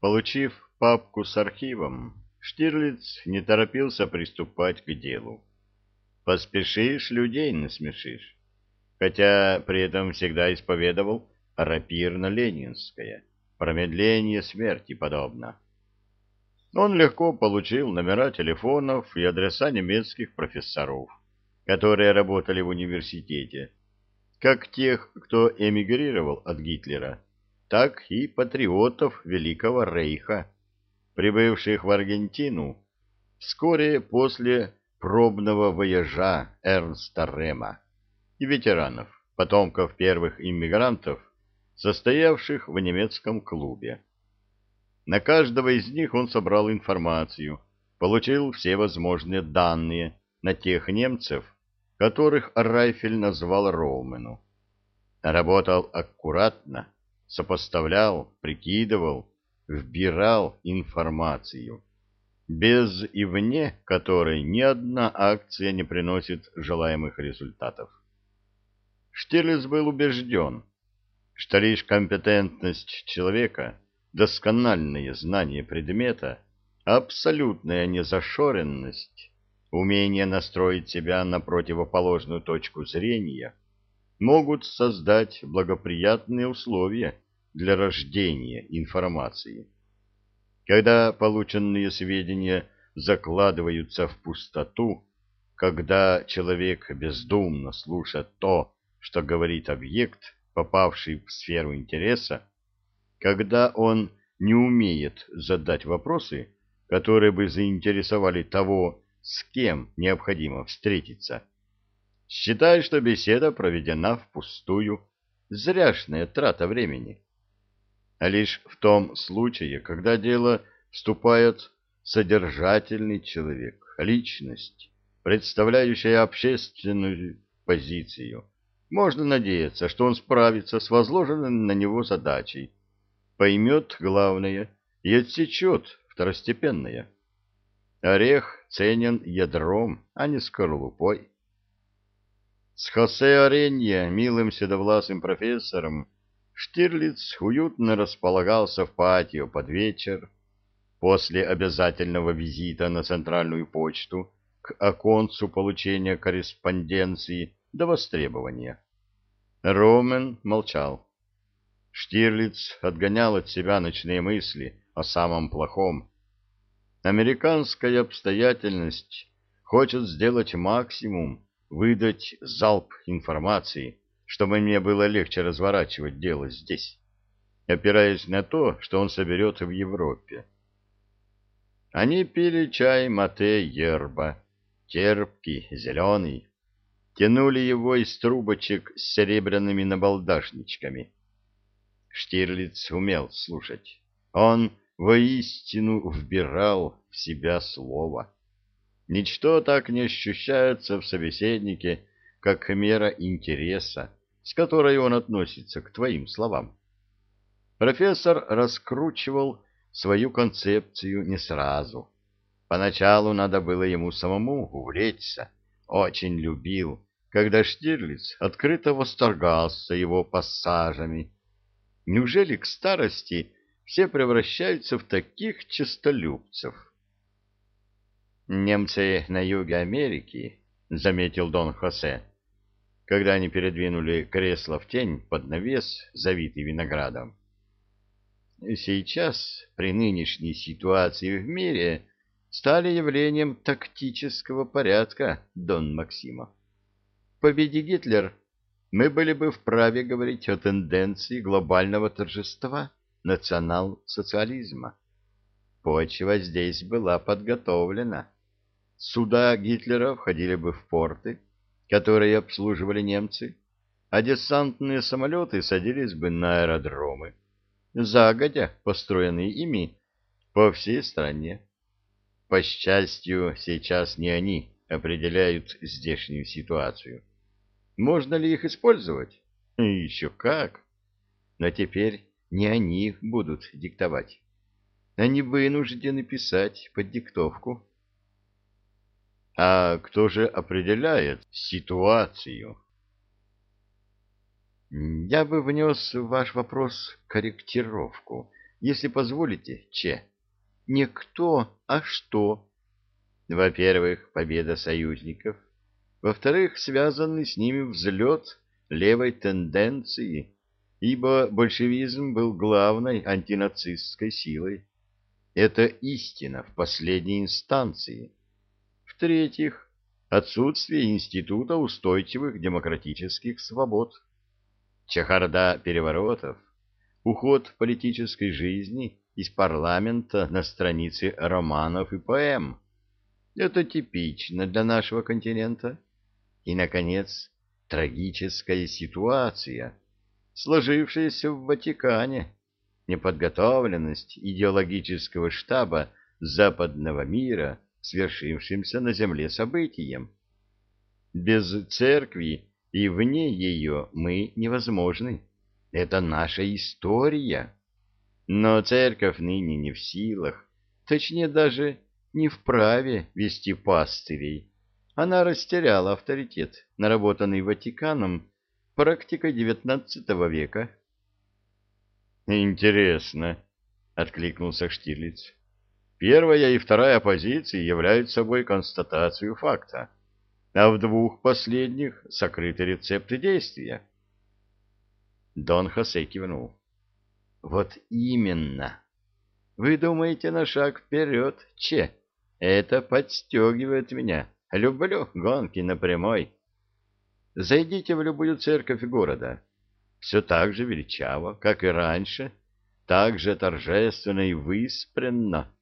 Получив папку с архивом, Штирлиц не торопился приступать к делу. Поспешишь, людей насмешишь. Хотя при этом всегда исповедовал рапирно-ленинское, промедление смерти подобно. Он легко получил номера телефонов и адреса немецких профессоров, которые работали в университете, как тех, кто эмигрировал от Гитлера, так и патриотов Великого Рейха, прибывших в Аргентину вскоре после пробного вояжа Эрнста Рема и ветеранов, потомков первых иммигрантов, состоявших в немецком клубе. На каждого из них он собрал информацию, получил все возможные данные на тех немцев, которых Райфель назвал Роумену. Работал аккуратно, сопоставлял, прикидывал, вбирал информацию, без и вне которой ни одна акция не приносит желаемых результатов. Штирлиц был убежден, что лишь компетентность человека, доскональное знание предмета, абсолютная незашоренность умение настроить себя на противоположную точку зрения могут создать благоприятные условия для рождения информации. Когда полученные сведения закладываются в пустоту, когда человек бездумно слушает то, что говорит объект, попавший в сферу интереса, когда он не умеет задать вопросы, которые бы заинтересовали того, с кем необходимо встретиться. Считай, что беседа проведена впустую, зряшная трата времени. А лишь в том случае, когда дело вступает содержательный человек, личность, представляющая общественную позицию, можно надеяться, что он справится с возложенной на него задачей, поймет главное и отсечет второстепенное. Орех ценен ядром, а не скорлупой. С Хосе Оренье, милым седовласым профессором, Штирлиц уютно располагался в патио под вечер, после обязательного визита на центральную почту к оконцу получения корреспонденции до востребования. Ромен молчал. Штирлиц отгонял от себя ночные мысли о самом плохом, Американская обстоятельность хочет сделать максимум, выдать залп информации, чтобы мне было легче разворачивать дело здесь, опираясь на то, что он соберет в Европе. Они пили чай мате ерба, терпкий, зеленый, тянули его из трубочек с серебряными набалдашничками. Штирлиц умел слушать. Он воистину вбирал в себя слово. Ничто так не ощущается в собеседнике, как мера интереса, с которой он относится к твоим словам. Профессор раскручивал свою концепцию не сразу. Поначалу надо было ему самому увлечься, очень любил, когда Штирлиц открыто восторгался его пассажами. Неужели к старости все превращаются в таких честолюбцев. «Немцы на юге Америки», — заметил Дон Хосе, когда они передвинули кресло в тень под навес, завитый виноградом. «Сейчас, при нынешней ситуации в мире, стали явлением тактического порядка, Дон Максимо. Победи Гитлер, мы были бы вправе говорить о тенденции глобального торжества» национал-социализма. Почва здесь была подготовлена. Суда Гитлера входили бы в порты, которые обслуживали немцы, а десантные самолеты садились бы на аэродромы, загодя построенные ими по всей стране. По счастью, сейчас не они определяют здешнюю ситуацию. Можно ли их использовать? Еще как. Но теперь не они будут диктовать. Они вынуждены писать под диктовку. А кто же определяет ситуацию? Я бы внес в ваш вопрос корректировку. если позволите, Че. Не кто, а что. Во-первых, победа союзников. Во-вторых, связанный с ними взлет левой тенденции, ибо большевизм был главной антинацистской силой. Это истина в последней инстанции. В-третьих, отсутствие института устойчивых демократических свобод. Чехарда переворотов, уход политической жизни из парламента на страницы романов и поэм. Это типично для нашего континента. И, наконец, трагическая ситуация, сложившаяся в Ватикане, неподготовленность идеологического штаба западного мира свершившимся на земле событием. Без церкви и вне ее мы невозможны. Это наша история. Но церковь ныне не в силах, точнее даже не вправе вести пастырей. Она растеряла авторитет, наработанный Ватиканом практикой XIX века. «Интересно», — откликнулся Штирлиц. «Первая и вторая позиции являются собой констатацию факта, а в двух последних сокрыты рецепты действия». Дон Хосе кивнул. «Вот именно. Вы думаете на шаг вперед, Че? Это подстегивает меня. Люблю гонки на прямой. Зайдите в любую церковь города. Все так же величаво, как и раньше, так же торжественно и выспренно.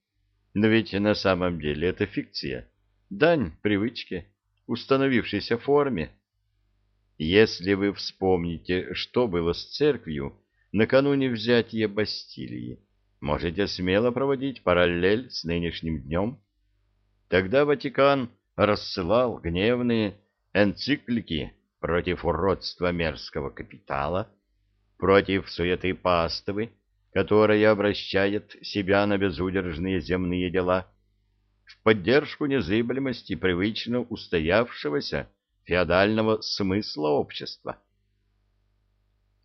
Но ведь на самом деле это фикция, дань привычке, установившейся форме. Если вы вспомните, что было с церковью накануне взятия Бастилии, можете смело проводить параллель с нынешним днем. Тогда Ватикан рассылал гневные энциклики против уродства мерзкого капитала, против суеты паствы, которая обращает себя на безудержные земные дела, в поддержку незыблемости привычно устоявшегося феодального смысла общества.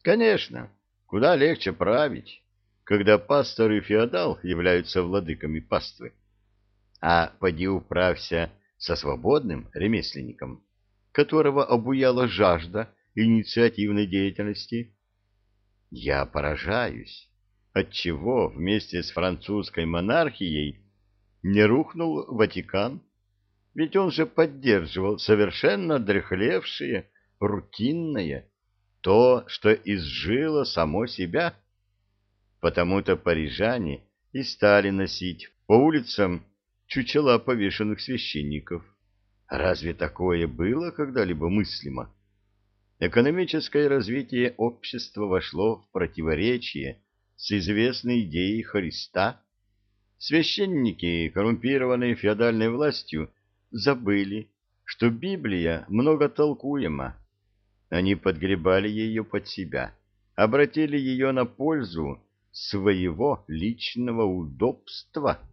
Конечно, куда легче править, когда пастор и феодал являются владыками паствы. А поди управься со свободным ремесленником, которого обуяла жажда инициативной деятельности. Я поражаюсь, отчего вместе с французской монархией не рухнул Ватикан, ведь он же поддерживал совершенно дряхлевшее, рутинное, то, что изжило само себя. Потому-то парижане и стали носить по улицам чучела повешенных священников. Разве такое было когда-либо мыслимо? Экономическое развитие общества вошло в противоречие с известной идеей Христа. Священники, коррумпированные феодальной властью, забыли, что Библия многотолкуема. Они подгребали ее под себя, обратили ее на пользу своего личного удобства –